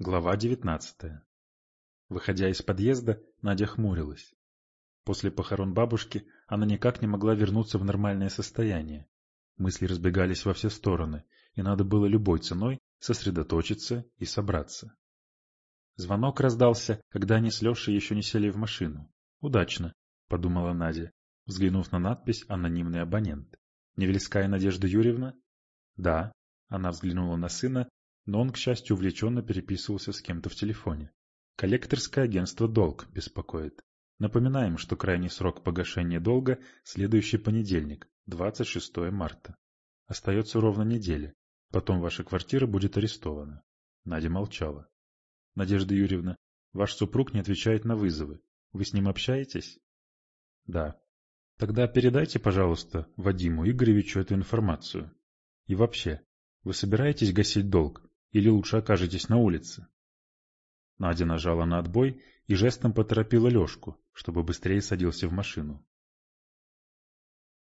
Глава девятнадцатая. Выходя из подъезда, Надя хмурилась. После похорон бабушки она никак не могла вернуться в нормальное состояние. Мысли разбегались во все стороны, и надо было любой ценой сосредоточиться и собраться. Звонок раздался, когда они с Лешей еще не сели в машину. «Удачно», — подумала Надя, взглянув на надпись «Анонимный абонент». «Невельская Надежда Юрьевна?» «Да». Она взглянула на сына но он, к счастью, увлеченно переписывался с кем-то в телефоне. Коллекторское агентство «Долг» беспокоит. Напоминаем, что крайний срок погашения долга – следующий понедельник, 26 марта. Остается ровно неделя. Потом ваша квартира будет арестована. Надя молчала. Надежда Юрьевна, ваш супруг не отвечает на вызовы. Вы с ним общаетесь? Да. Тогда передайте, пожалуйста, Вадиму Игоревичу эту информацию. И вообще, вы собираетесь гасить долг? Или лучше окажетесь на улице?» Надя нажала на отбой и жестом поторопила Лешку, чтобы быстрее садился в машину.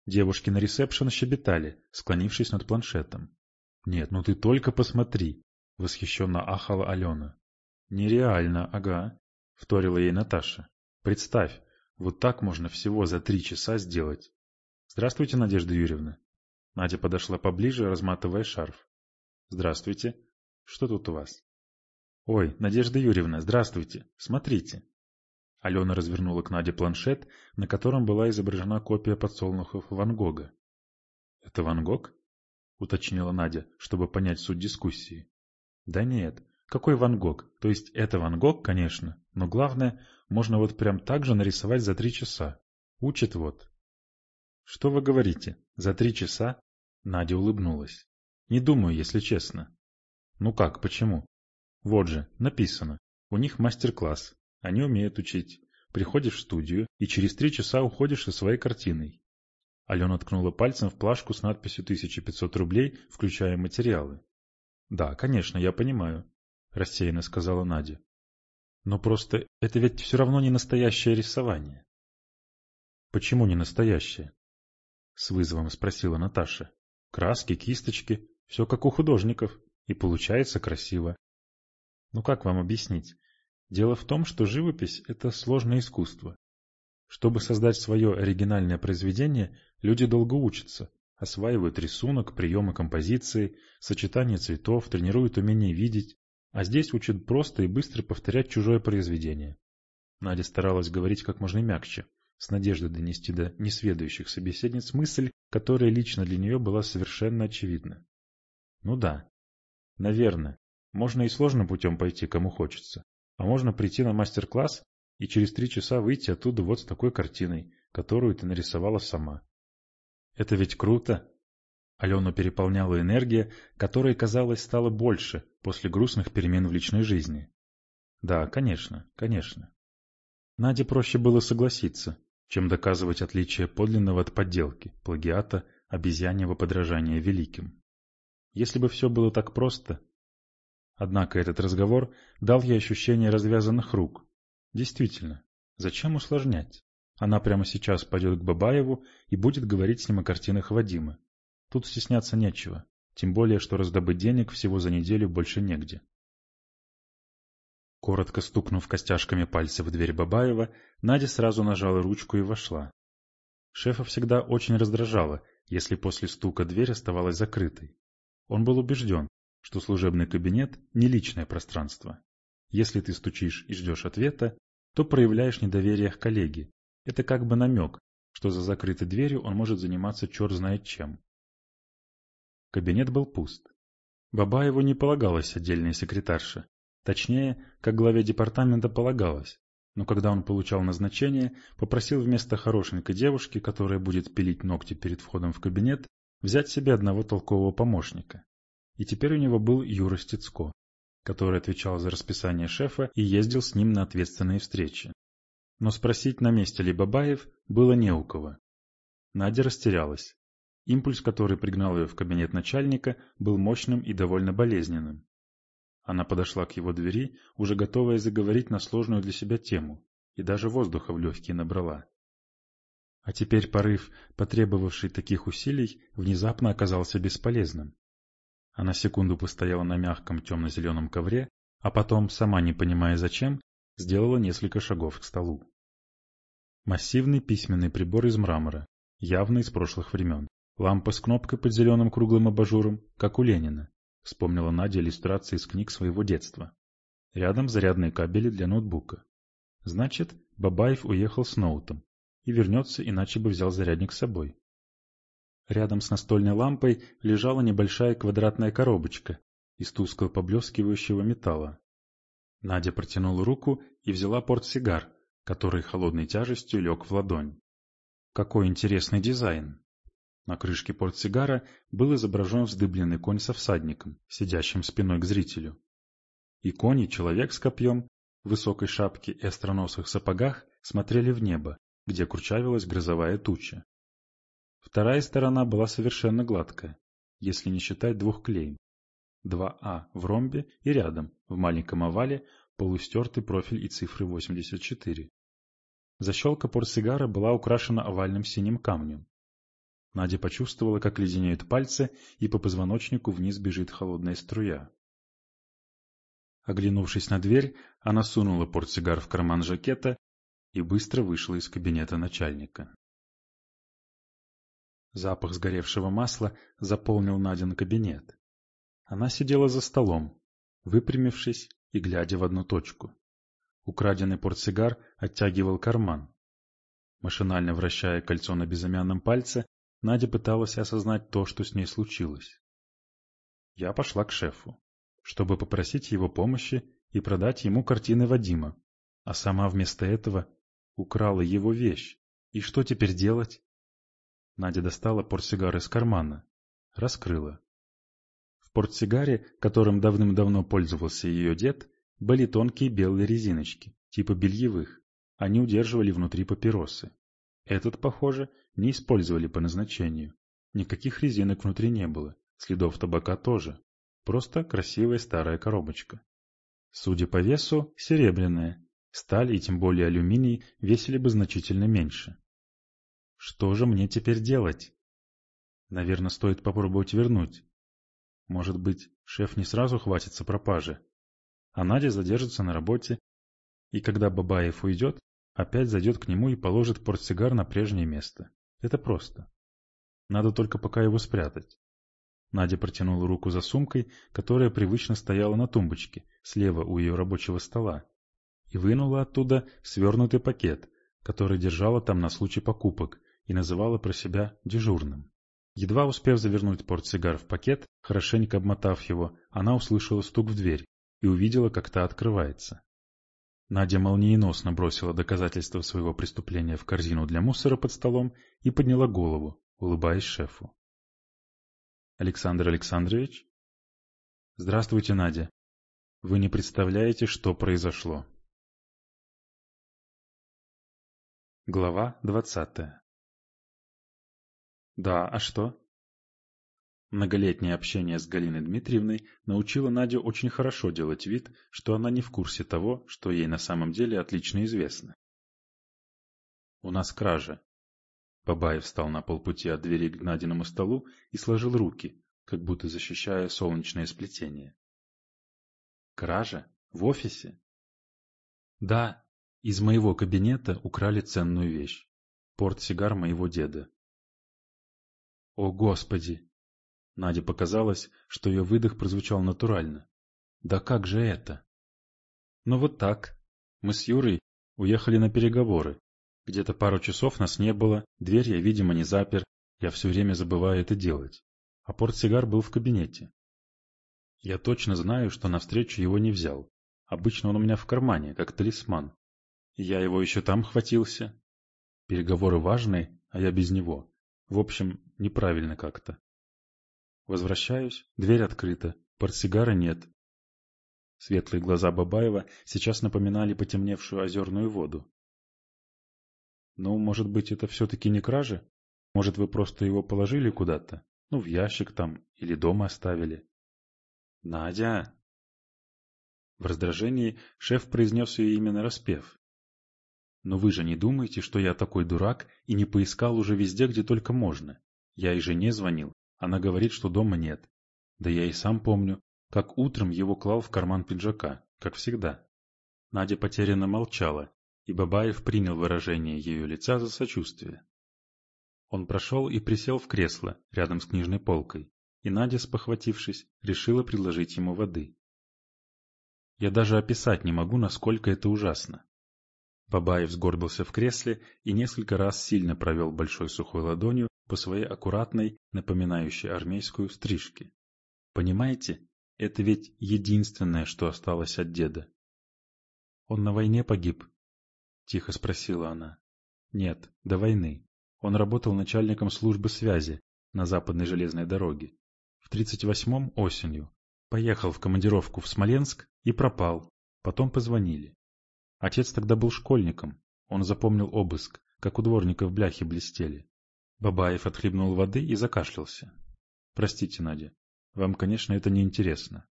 Девушки на ресепшн щебетали, склонившись над планшетом. «Нет, ну ты только посмотри!» — восхищенно ахала Алена. «Нереально, ага», — вторила ей Наташа. «Представь, вот так можно всего за три часа сделать». «Здравствуйте, Надежда Юрьевна». Надя подошла поближе, разматывая шарф. «Здравствуйте», что тут у вас? Ой, Надежда Юрьевна, здравствуйте. Смотрите. Алена развернула к Наде планшет, на котором была изображена копия подсолнухов Ван Гога. «Это Ван Гог?» — уточнила Надя, чтобы понять суть дискуссии. «Да нет. Какой Ван Гог? То есть это Ван Гог, конечно, но главное, можно вот прям так же нарисовать за три часа. Учит вот». «Что вы говорите? За три часа?» Надя улыбнулась. «Не думаю, если честно. Ну как, почему? Вот же, написано. У них мастер-класс. Они умеют учить. Приходишь в студию и через три часа уходишь со своей картиной. Алена ткнула пальцем в плашку с надписью 1500 рублей, включая материалы. «Да, конечно, я понимаю», – рассеянно сказала Надя. «Но просто это ведь все равно не настоящее рисование». «Почему не настоящее?» – с вызовом спросила Наташа. «Краски, кисточки, все как у художников. И получается красиво. Ну как вам объяснить? Дело в том, что живопись – это сложное искусство. Чтобы создать свое оригинальное произведение, люди долго учатся, осваивают рисунок, приемы композиции, сочетание цветов, тренируют умение видеть, а здесь учат просто и быстро повторять чужое произведение. Надя старалась говорить как можно мягче, с надеждой донести до несведущих собеседниц мысль, которая лично для нее была совершенно очевидна. Ну да, Наверное. Можно и сложным путем пойти, кому хочется. А можно прийти на мастер-класс и через три часа выйти оттуда вот с такой картиной, которую ты нарисовала сама. Это ведь круто! Алену переполняла энергия, которая, казалось, стала больше после грустных перемен в личной жизни. Да, конечно, конечно. Наде проще было согласиться, чем доказывать отличие подлинного от подделки, плагиата, обезьяньего подражания великим. Если бы все было так просто... Однако этот разговор дал ей ощущение развязанных рук. Действительно, зачем усложнять? Она прямо сейчас пойдет к Бабаеву и будет говорить с ним о картинах Вадима. Тут стесняться нечего, тем более, что раздобыть денег всего за неделю больше негде. Коротко стукнув костяшками пальцев в дверь Бабаева, Надя сразу нажала ручку и вошла. Шефа всегда очень раздражала, если после стука дверь оставалась закрытой. Он был убежден, что служебный кабинет – не личное пространство. Если ты стучишь и ждешь ответа, то проявляешь недоверие к коллеге. Это как бы намек, что за закрытой дверью он может заниматься черт знает чем. Кабинет был пуст. Бабаеву не полагалась отдельная секретарша. Точнее, как главе департамента полагалось. Но когда он получал назначение, попросил вместо хорошенькой девушки, которая будет пилить ногти перед входом в кабинет, взять себе одного толкового помощника. И теперь у него был Юра Стецко, который отвечал за расписание шефа и ездил с ним на ответственные встречи. Но спросить, на месте ли Бабаев, было не у кого. Надя растерялась. Импульс, который пригнал ее в кабинет начальника, был мощным и довольно болезненным. Она подошла к его двери, уже готовая заговорить на сложную для себя тему, и даже воздуха в легкие набрала. А теперь порыв, потребовавший таких усилий, внезапно оказался бесполезным. Она секунду постояла на мягком темно-зеленом ковре, а потом, сама не понимая зачем, сделала несколько шагов к столу. Массивный письменный прибор из мрамора, явно из прошлых времен. Лампа с кнопкой под зеленым круглым абажуром, как у Ленина. Вспомнила Надя иллюстрации из книг своего детства. Рядом зарядные кабели для ноутбука. Значит, Бабаев уехал с ноутом. И вернется, иначе бы взял зарядник с собой. Рядом с настольной лампой лежала небольшая квадратная коробочка из тускло поблескивающего металла. Надя протянула руку и взяла портсигар, который холодной тяжестью лег в ладонь. Какой интересный дизайн! На крышке портсигара был изображен вздыбленный конь со всадником, сидящим спиной к зрителю. И конь, и человек с копьем, в высокой шапке и остроносых сапогах смотрели в небо, где курчавилась грозовая туча. Вторая сторона была совершенно гладкая, если не считать двух клейм. 2А в ромбе и рядом, в маленьком овале, полустертый профиль и цифры 84. Защелка портсигара была украшена овальным синим камнем. Надя почувствовала, как леденеют пальцы, и по позвоночнику вниз бежит холодная струя. Оглянувшись на дверь, она сунула портсигар в карман жакета и быстро вышла из кабинета начальника. Запах сгоревшего масла заполнил Надин кабинет. Она сидела за столом, выпрямившись и глядя в одну точку. Украденный портсигар оттягивал карман. Машинально вращая кольцо на безымянном пальце, Надя пыталась осознать то, что с ней случилось. Я пошла к шефу, чтобы попросить его помощи и продать ему картины Вадима, а сама вместо этого украла его вещь. И что теперь делать? Надя достала портсигар из кармана. Раскрыла. В портсигаре, которым давным-давно пользовался ее дед, были тонкие белые резиночки, типа бельевых. Они удерживали внутри папиросы. Этот, похоже, не использовали по назначению. Никаких резинок внутри не было, следов табака тоже. Просто красивая старая коробочка. Судя по весу, серебряная. Сталь и тем более алюминий весили бы значительно меньше. Что же мне теперь делать? Наверное, стоит попробовать вернуть. Может быть, шеф не сразу хватится пропажи, а Надя задержится на работе, и когда Бабаев уйдет, опять зайдет к нему и положит портсигар на прежнее место. Это просто. Надо только пока его спрятать. Надя протянула руку за сумкой, которая привычно стояла на тумбочке, слева у ее рабочего стола, и вынула оттуда свернутый пакет, который держала там на случай покупок, и называла про себя дежурным. Едва успев завернуть портсигар в пакет, хорошенько обмотав его, она услышала стук в дверь и увидела, как та открывается. Надя молниеносно бросила доказательства своего преступления в корзину для мусора под столом и подняла голову, улыбаясь шефу. «Александр Александрович?» «Здравствуйте, Надя. Вы не представляете, что произошло». Глава двадцатая да, а что? Многолетнее общение с Галиной Дмитриевной научило Надю очень хорошо делать вид, что она не в курсе того, что ей на самом деле отлично известно. «У нас кража». Бабаев встал на полпути от двери к Надиному столу и сложил руки, как будто защищая солнечное сплетение. «Кража? В офисе?» «Да, из моего кабинета украли ценную вещь. Портсигар моего деда. «О, Господи!» Наде показалось, что ее выдох прозвучал натурально. «Да как же это?» «Ну вот так. Мы с Юрой уехали на переговоры. Где-то пару часов нас не было, дверь я, видимо, не запер, я все время забываю это делать. А портсигар был в кабинете. Я точно знаю, что навстречу его не взял. Обычно он у меня в кармане, как талисман. Я его еще там хватился. Переговоры важные, а я без него. В общем, неправильно как-то. Возвращаюсь, дверь открыта, портсигара нет. Светлые глаза Бабаева сейчас напоминали потемневшую озерную воду. Ну, может быть, это все-таки не кража? Может, вы просто его положили куда-то? Ну, в ящик там, или дома оставили? Надя! В раздражении шеф произнес ее именно распев. Но вы же не думаете, что я такой дурак и не поискал уже везде, где только можно? Я и жене звонил. Она говорит, что дома нет. Да я и сам помню, как утром его клал в карман пиджака, как всегда. Надя потерянно молчала, и Бабаев принял выражение ее лица за сочувствие. Он прошел и присел в кресло рядом с книжной полкой, и Надя, спохватившись, решила предложить ему воды. Я даже описать не могу, насколько это ужасно. Бабаев сгорбился в кресле и несколько раз сильно провел большой сухой ладонью по своей аккуратной, напоминающей армейскую стрижке. Понимаете, это ведь единственное, что осталось от деда. «Он на войне погиб?» — тихо спросила она. «Нет, до войны. Он работал начальником службы связи на западной железной дороге. В 38-м осенью. Поехал в командировку в Смоленск и пропал. Потом позвонили. Отец тогда был школьником. Он запомнил обыск, как у дворников бляхи блестели. Бабаев отхлебнул воды и закашлялся. «Простите, Надя, вам, конечно, это не интересно».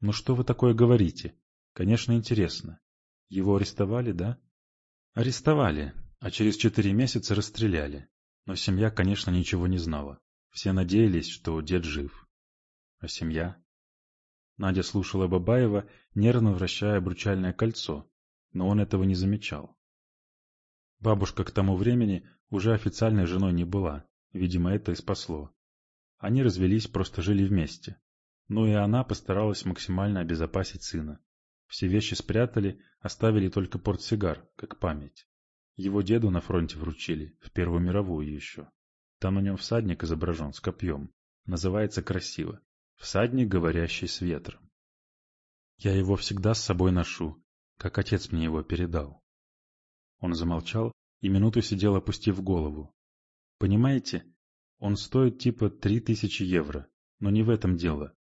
«Ну что вы такое говорите? Конечно, интересно. Его арестовали, да? Арестовали, а через четыре месяца расстреляли. Но семья, конечно, ничего не знала. Все надеялись, что дед жив. А семья? Надя слушала Бабаева, нервно вращая обручальное кольцо, но он этого не замечал. Бабушка к тому времени уже официальной женой не была, видимо, это и спасло. Они развелись, просто жили вместе. Ну и она постаралась максимально обезопасить сына. Все вещи спрятали, оставили только портсигар, как память. Его деду на фронте вручили, в Первую мировую еще. Там на нем всадник изображен с копьем. Называется красиво. Всадник, говорящий с ветром. Я его всегда с собой ношу, как отец мне его передал. Он замолчал и минуту сидел, опустив голову. Понимаете, он стоит типа три тысячи евро, но не в этом дело.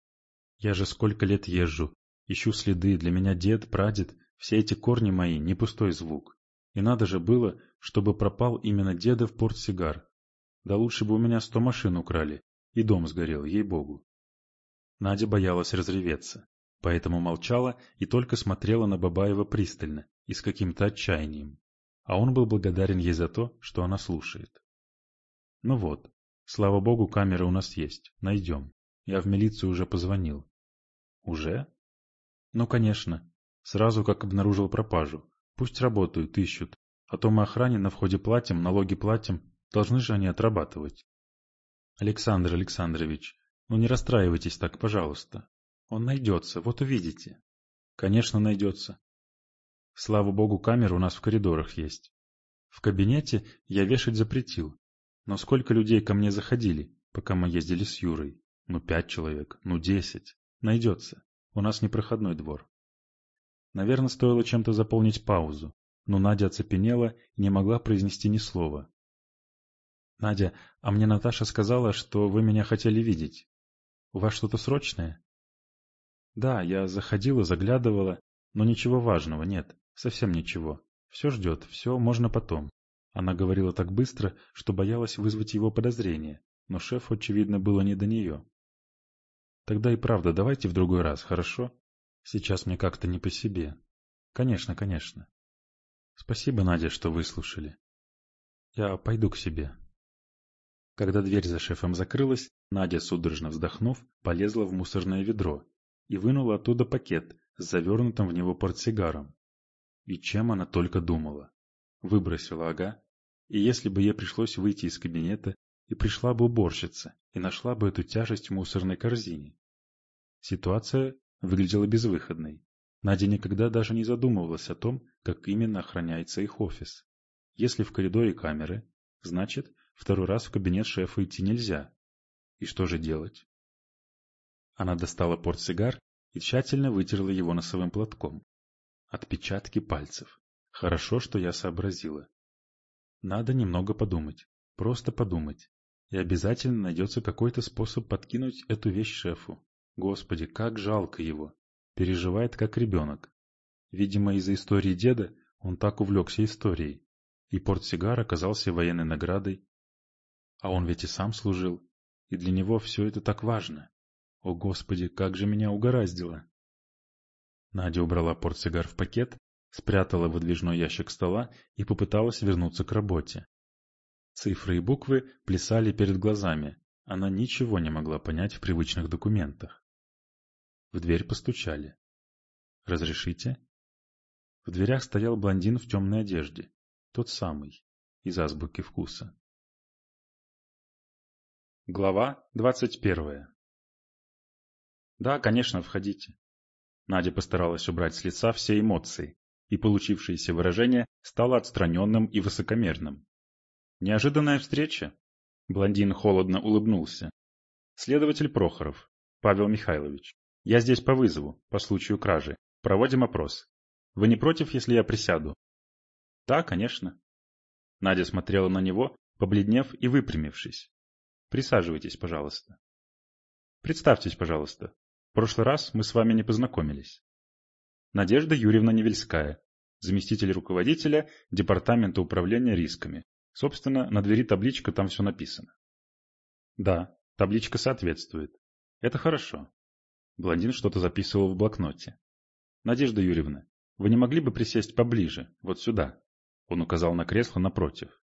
Я же сколько лет езжу, Ищу следы, для меня дед, прадед, все эти корни мои, не пустой звук. И надо же было, чтобы пропал именно деда в портсигар. Да лучше бы у меня сто машин украли, и дом сгорел, ей-богу. Надя боялась разреветься, поэтому молчала и только смотрела на Бабаева пристально и с каким-то отчаянием. А он был благодарен ей за то, что она слушает. Ну вот, слава богу, камеры у нас есть, найдем. Я в милицию уже позвонил. Уже? Ну, конечно. Сразу как обнаружил пропажу. Пусть работают, ищут. А то мы охране на входе платим, налоги платим. Должны же они отрабатывать. Александр Александрович, ну не расстраивайтесь так, пожалуйста. Он найдется, вот увидите. Конечно, найдется. Слава богу, камеры у нас в коридорах есть. В кабинете я вешать запретил. Но сколько людей ко мне заходили, пока мы ездили с Юрой? Ну, пять человек, ну, десять. Найдется. У нас непроходной двор. Наверное, стоило чем-то заполнить паузу, но Надя оцепенела и не могла произнести ни слова. «Надя, а мне Наташа сказала, что вы меня хотели видеть. У вас что-то срочное?» «Да, я заходила, заглядывала, но ничего важного нет, совсем ничего. Все ждет, все можно потом». Она говорила так быстро, что боялась вызвать его подозрения, но шефу, очевидно, было не до нее. Тогда и правда, давайте в другой раз, хорошо? Сейчас мне как-то не по себе. Конечно, конечно. Спасибо, Надя, что выслушали. Я пойду к себе. Когда дверь за шефом закрылась, Надя, судорожно вздохнув, полезла в мусорное ведро и вынула оттуда пакет с завернутым в него портсигаром. И чем она только думала. Выбросила, ага. И если бы ей пришлось выйти из кабинета, и пришла бы уборщица и нашла бы эту тяжесть в мусорной корзине. Ситуация выглядела безвыходной. Надя никогда даже не задумывалась о том, как именно охраняется их офис. Если в коридоре камеры, значит, второй раз в кабинет шефа идти нельзя. И что же делать? Она достала портсигар и тщательно вытерла его носовым платком. Отпечатки пальцев. Хорошо, что я сообразила. Надо немного подумать. Просто подумать. И обязательно найдется какой-то способ подкинуть эту вещь шефу. Господи, как жалко его. Переживает, как ребенок. Видимо, из-за истории деда он так увлекся историей. И портсигар оказался военной наградой. А он ведь и сам служил. И для него все это так важно. О, Господи, как же меня угораздило. Надя убрала портсигар в пакет, спрятала выдвижной ящик стола и попыталась вернуться к работе. Цифры и буквы плясали перед глазами. Она ничего не могла понять в привычных документах. В дверь постучали. Разрешите? В дверях стоял блондин в темной одежде. Тот самый, из азбуки вкуса. Глава двадцать первая Да, конечно, входите. Надя постаралась убрать с лица все эмоции, и получившееся выражение стало отстраненным и высокомерным. Неожиданная встреча? Блондин холодно улыбнулся. Следователь Прохоров, Павел Михайлович. Я здесь по вызову, по случаю кражи. Проводим опрос. Вы не против, если я присяду? Да, конечно. Надя смотрела на него, побледнев и выпрямившись. Присаживайтесь, пожалуйста. Представьтесь, пожалуйста. В прошлый раз мы с вами не познакомились. Надежда Юрьевна Невельская, заместитель руководителя Департамента управления рисками. Собственно, на двери табличка, там все написано. Да, табличка соответствует. Это хорошо. Блондин что-то записывал в блокноте. Надежда Юрьевна, вы не могли бы присесть поближе, вот сюда? Он указал на кресло напротив.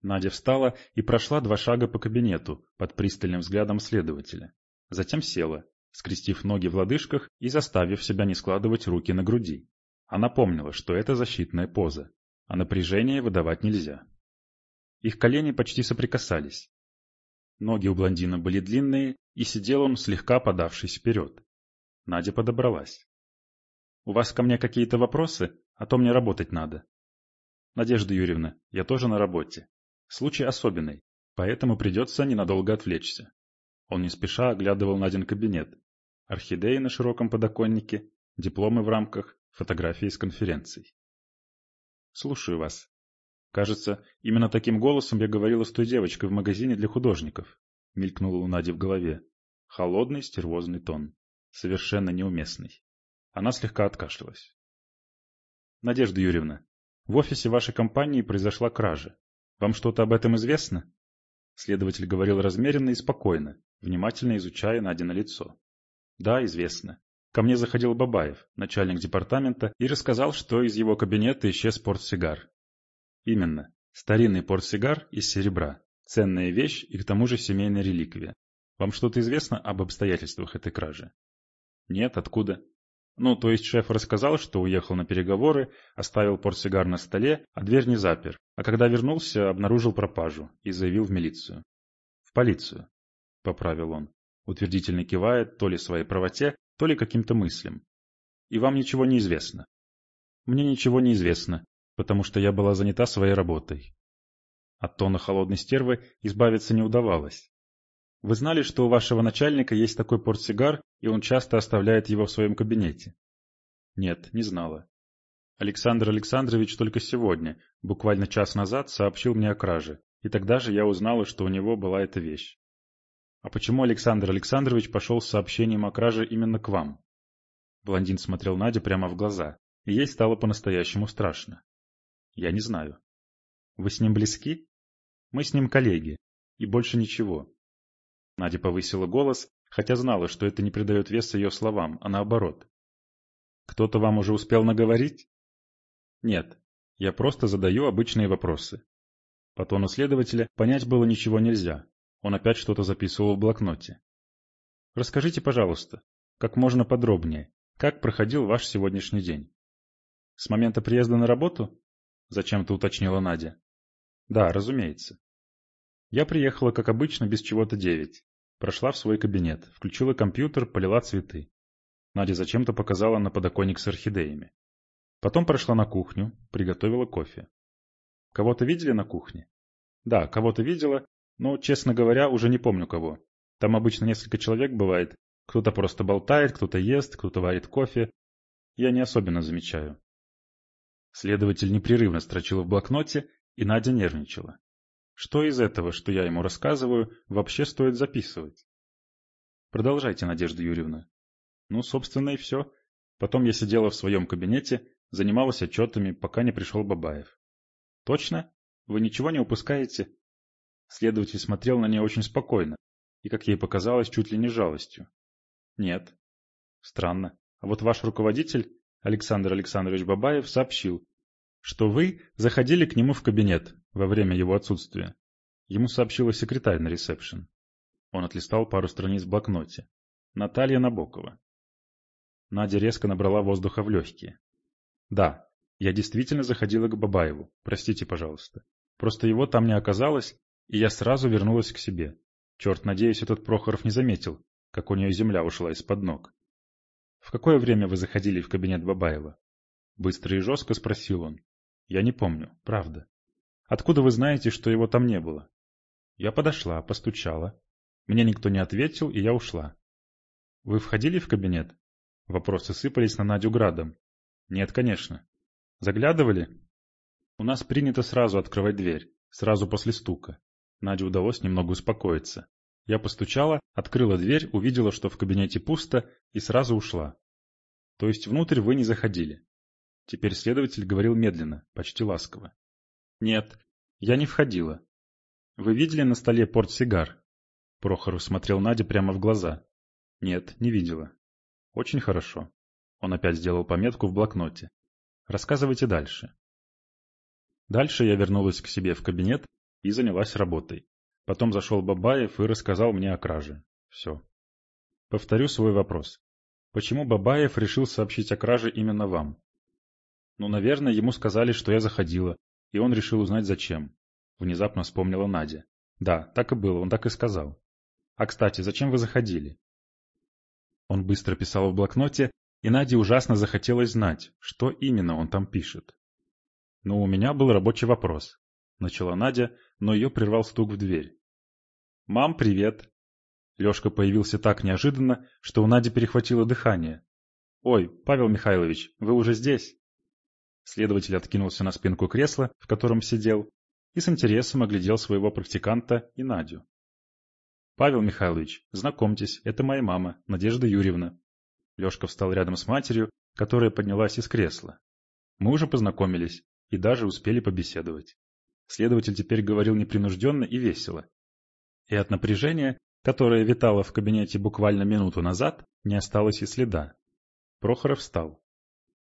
Надя встала и прошла два шага по кабинету под пристальным взглядом следователя. Затем села, скрестив ноги в лодыжках и заставив себя не складывать руки на груди. Она помнила, что это защитная поза, а напряжение выдавать нельзя. Их колени почти соприкасались. Ноги у блондина были длинные, и сидел он, слегка подавшись вперед. Надя подобралась. «У вас ко мне какие-то вопросы? А то мне работать надо». «Надежда Юрьевна, я тоже на работе. Случай особенный, поэтому придется ненадолго отвлечься». Он не спеша оглядывал Надин кабинет, орхидеи на широком подоконнике, дипломы в рамках, фотографии с конференций. «Слушаю вас. Кажется, именно таким голосом я говорила с той девочкой в магазине для художников», — мелькнуло у Нади в голове. Холодный, стервозный тон. Совершенно неуместный. Она слегка откашлялась. «Надежда Юрьевна, в офисе вашей компании произошла кража. Вам что-то об этом известно?» Следователь говорил размеренно и спокойно, внимательно изучая Надя лицо. Да, известно. Ко мне заходил Бабаев, начальник департамента, и рассказал, что из его кабинета исчез портсигар. Именно. Старинный портсигар из серебра. Ценная вещь и к тому же семейная реликвия. Вам что-то известно об обстоятельствах этой кражи? Нет, откуда? Ну, то есть шеф рассказал, что уехал на переговоры, оставил портсигар на столе, а дверь не запер, а когда вернулся, обнаружил пропажу и заявил в милицию. В полицию, поправил он утвердительно кивает то ли своей правоте, то ли каким-то мыслям. И вам ничего не известно. Мне ничего не известно, потому что я была занята своей работой. От тона холодной стервы избавиться не удавалось. Вы знали, что у вашего начальника есть такой портсигар, и он часто оставляет его в своем кабинете? Нет, не знала. Александр Александрович только сегодня, буквально час назад, сообщил мне о краже, и тогда же я узнала, что у него была эта вещь. А почему Александр Александрович пошел с сообщением о краже именно к вам? Блондин смотрел Наде прямо в глаза, и ей стало по-настоящему страшно. Я не знаю. Вы с ним близки? Мы с ним коллеги. И больше ничего. Надя повысила голос, хотя знала, что это не придает веса ее словам, а наоборот. Кто-то вам уже успел наговорить? Нет. Я просто задаю обычные вопросы. По тону следователя понять было ничего нельзя, он опять что-то записывал в блокноте. Расскажите, пожалуйста, как можно подробнее, как проходил ваш сегодняшний день? С момента приезда на работу? Зачем-то уточнила Надя. Да, разумеется. Я приехала, как обычно, без чего-то девять. Прошла в свой кабинет, включила компьютер, полила цветы. Надя зачем-то показала на подоконник с орхидеями. Потом прошла на кухню, приготовила кофе. Кого-то видели на кухне? Да, кого-то видела, но, честно говоря, уже не помню кого. Там обычно несколько человек бывает. Кто-то просто болтает, кто-то ест, кто-то варит кофе. Я не особенно замечаю. Следователь непрерывно строчил в блокноте, и Надя нервничала. Что из этого, что я ему рассказываю, вообще стоит записывать? Продолжайте, Надежда Юрьевна. Ну, собственно, и все. Потом я сидела в своем кабинете, занималась отчетами, пока не пришел Бабаев. Точно? Вы ничего не упускаете? Следователь смотрел на нее очень спокойно и, как ей показалось, чуть ли не жалостью. Нет. Странно. А вот ваш руководитель, Александр Александрович Бабаев, сообщил, что вы заходили к нему в кабинет во время его отсутствия. Ему сообщила секретарь на ресепшн. Он отлистал пару страниц в блокноте. Наталья Набокова. Надя резко набрала воздуха в легкие. Да, я действительно заходила к Бабаеву. Простите, пожалуйста. Просто его там не оказалось, и я сразу вернулась к себе. Черт, надеюсь, этот Прохоров не заметил, как у нее земля ушла из-под ног. В какое время вы заходили в кабинет Бабаева? Быстро и жестко спросил он. Я не помню, правда. Откуда вы знаете, что его там не было? Я подошла, постучала. Мне никто не ответил, и я ушла. Вы входили в кабинет? Вопросы сыпались на Надю градом. Нет, конечно. Заглядывали? У нас принято сразу открывать дверь, сразу после стука. Наде удалось немного успокоиться. Я постучала, открыла дверь, увидела, что в кабинете пусто, и сразу ушла. То есть внутрь вы не заходили? Теперь следователь говорил медленно, почти ласково. Нет, я не входила. Вы видели на столе портсигар? Прохоров смотрел Наде прямо в глаза. Нет, не видела. Очень хорошо. Он опять сделал пометку в блокноте. Рассказывайте дальше. Дальше я вернулась к себе в кабинет и занялась работой. Потом зашел Бабаев и рассказал мне о краже. Все. Повторю свой вопрос. Почему Бабаев решил сообщить о краже именно вам? Ну, наверное, ему сказали, что я заходила, и он решил узнать зачем. Внезапно вспомнила Надя. Да, так и было, он так и сказал. А, кстати, зачем вы заходили? Он быстро писал в блокноте, и Наде ужасно захотелось знать, что именно он там пишет. «Ну, у меня был рабочий вопрос», — начала Надя, но ее прервал стук в дверь. «Мам, привет!» Лешка появился так неожиданно, что у Нади перехватило дыхание. «Ой, Павел Михайлович, вы уже здесь?» Следователь откинулся на спинку кресла, в котором сидел, и с интересом оглядел своего практиканта и Надю. «Павел Михайлович, знакомьтесь, это моя мама, Надежда Юрьевна». Лешка встал рядом с матерью, которая поднялась из кресла. Мы уже познакомились и даже успели побеседовать. Следователь теперь говорил непринужденно и весело. И от напряжения, которое витало в кабинете буквально минуту назад, не осталось и следа. Прохоров встал.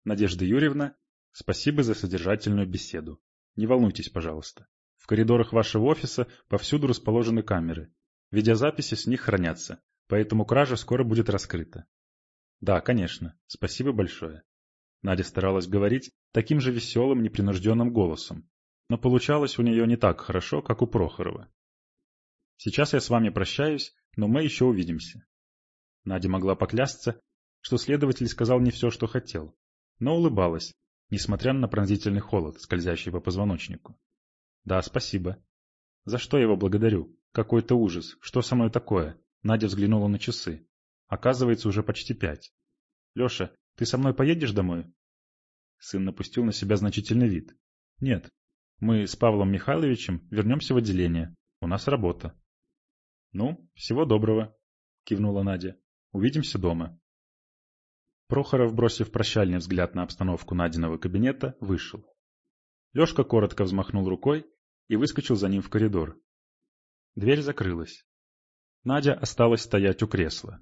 «Надежда Юрьевна, спасибо за содержательную беседу. Не волнуйтесь, пожалуйста. В коридорах вашего офиса повсюду расположены камеры. Видеозаписи с них хранятся, поэтому кража скоро будет раскрыта. Да, конечно. Спасибо большое. Надя старалась говорить таким же веселым, непринужденным голосом, но получалось у нее не так хорошо, как у Прохорова. Сейчас я с вами прощаюсь, но мы еще увидимся. Надя могла поклясться, что следователь сказал не все, что хотел, но улыбалась, несмотря на пронзительный холод, скользящий по позвоночнику. Да, спасибо. За что я его благодарю? Какой-то ужас. Что со мной такое? Надя взглянула на часы. Оказывается, уже почти пять. Леша, ты со мной поедешь домой? Сын напустил на себя значительный вид. Нет. Мы с Павлом Михайловичем вернемся в отделение. У нас работа. Ну, всего доброго, кивнула Надя. Увидимся дома. Прохоров, бросив прощальный взгляд на обстановку Надиного кабинета, вышел. Лешка коротко взмахнул рукой и выскочил за ним в коридор. Дверь закрылась. Надя осталась стоять у кресла.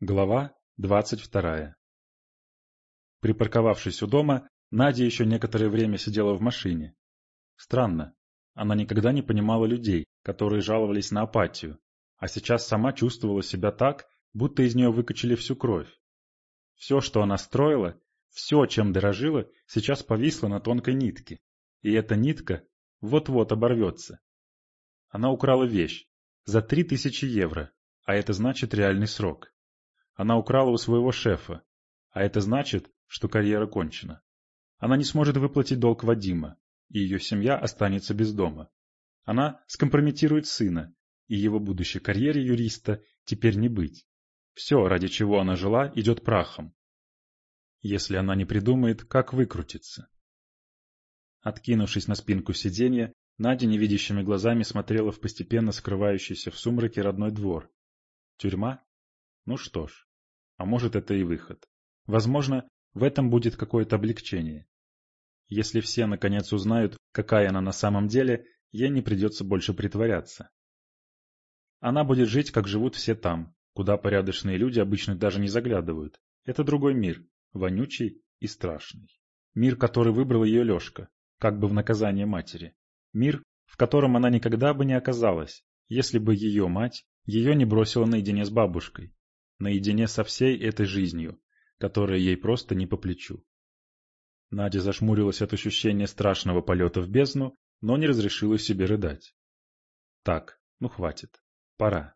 Глава двадцать вторая Припарковавшись у дома, Надя еще некоторое время сидела в машине. Странно, она никогда не понимала людей, которые жаловались на апатию, а сейчас сама чувствовала себя так, будто из нее выкачали всю кровь. Все, что она строила, все, чем дорожила, сейчас повисло на тонкой нитке, и эта нитка вот-вот оборвется. Она украла вещь за три тысячи евро, а это значит реальный срок. Она украла у своего шефа, а это значит, что карьера кончена. Она не сможет выплатить долг Вадима, и ее семья останется без дома. Она скомпрометирует сына, и его будущей карьере юриста теперь не быть. Все, ради чего она жила, идет прахом. Если она не придумает, как выкрутиться. Откинувшись на спинку сиденья, Надя невидящими глазами смотрела в постепенно скрывающийся в сумраке родной двор. Тюрьма? Ну что ж, а может это и выход. Возможно, в этом будет какое-то облегчение. Если все наконец узнают, какая она на самом деле, ей не придется больше притворяться. Она будет жить, как живут все там, куда порядочные люди обычно даже не заглядывают. Это другой мир, вонючий и страшный. Мир, который выбрал ее Лешка, как бы в наказание матери. Мир, в котором она никогда бы не оказалась, если бы ее мать ее не бросила наедине с бабушкой. наедине со всей этой жизнью, которая ей просто не по плечу. Надя зашмурилась от ощущения страшного полета в бездну, но не разрешила себе рыдать. Так, ну хватит. Пора.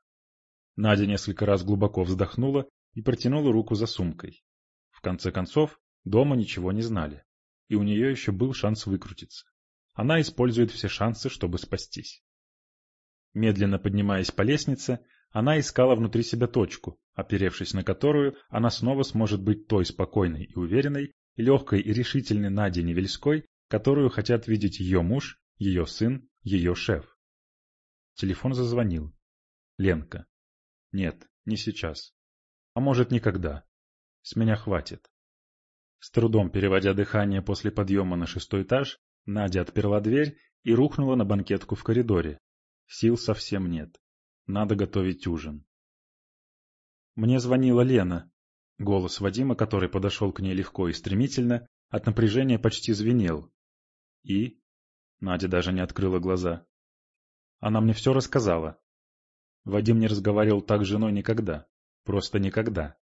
Надя несколько раз глубоко вздохнула и протянула руку за сумкой. В конце концов, дома ничего не знали, и у нее еще был шанс выкрутиться. Она использует все шансы, чтобы спастись. Медленно поднимаясь по лестнице, она искала внутри себя точку, оперевшись на которую она снова сможет быть той спокойной и уверенной, легкой и решительной Надей Невельской, которую хотят видеть ее муж, ее сын, ее шеф. Телефон зазвонил. Ленка. Нет, не сейчас. А может, никогда. С меня хватит. С трудом переводя дыхание после подъема на шестой этаж, Надя отперла дверь и рухнула на банкетку в коридоре. Сил совсем нет. Надо готовить ужин. Мне звонила Лена. Голос Вадима, который подошел к ней легко и стремительно, от напряжения почти звенел. И? Надя даже не открыла глаза. Она мне все рассказала. Вадим не разговаривал так с женой никогда. Просто никогда.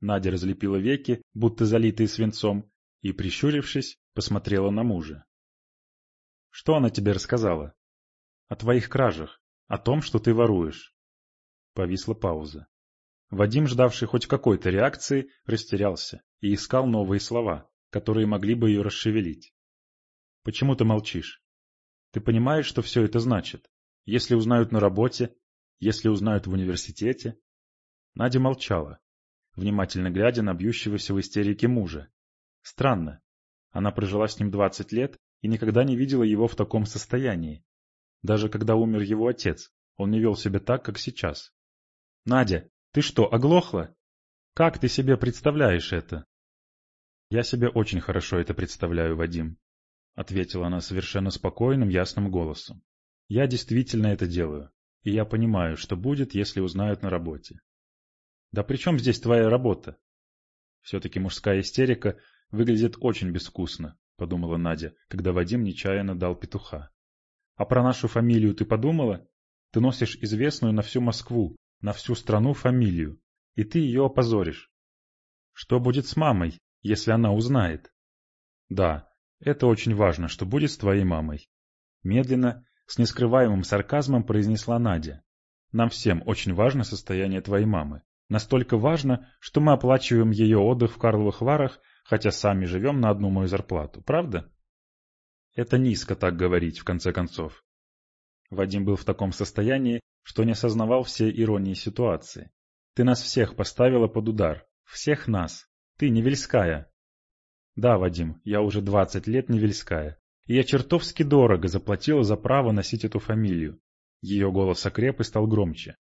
Надя разлепила веки, будто залитые свинцом, и, прищурившись, посмотрела на мужа. «Что она тебе рассказала?» «О твоих кражах, о том, что ты воруешь». Повисла пауза. Вадим, ждавший хоть какой-то реакции, растерялся и искал новые слова, которые могли бы ее расшевелить. «Почему ты молчишь? Ты понимаешь, что все это значит? Если узнают на работе, если узнают в университете. Надя молчала, внимательно глядя на бьющегося в истерике мужа. Странно. Она прожила с ним двадцать лет и никогда не видела его в таком состоянии. Даже когда умер его отец, он не вел себя так, как сейчас. «Надя, ты что, оглохла? Как ты себе представляешь это?» «Я себе очень хорошо это представляю, Вадим», — ответила она совершенно спокойным, ясным голосом. Я действительно это делаю, и я понимаю, что будет, если узнают на работе. Да при чем здесь твоя работа? Все-таки мужская истерика выглядит очень безвкусно, подумала Надя, когда Вадим нечаянно дал петуха. А про нашу фамилию ты подумала? Ты носишь известную на всю Москву, на всю страну фамилию, и ты ее опозоришь. Что будет с мамой, если она узнает? Да, это очень важно, что будет с твоей мамой. Медленно с нескрываемым сарказмом произнесла Надя. Нам всем очень важно состояние твоей мамы. Настолько важно, что мы оплачиваем ее отдых в Карловых Варах, хотя сами живем на одну мою зарплату, правда? Это низко так говорить, в конце концов. Вадим был в таком состоянии, что не осознавал всей иронии ситуации. Ты нас всех поставила под удар. Всех нас. Ты Невельская. Да, Вадим, я уже двадцать лет Невельская и я чертовски дорого заплатила за право носить эту фамилию. Ее голос окреп и стал громче.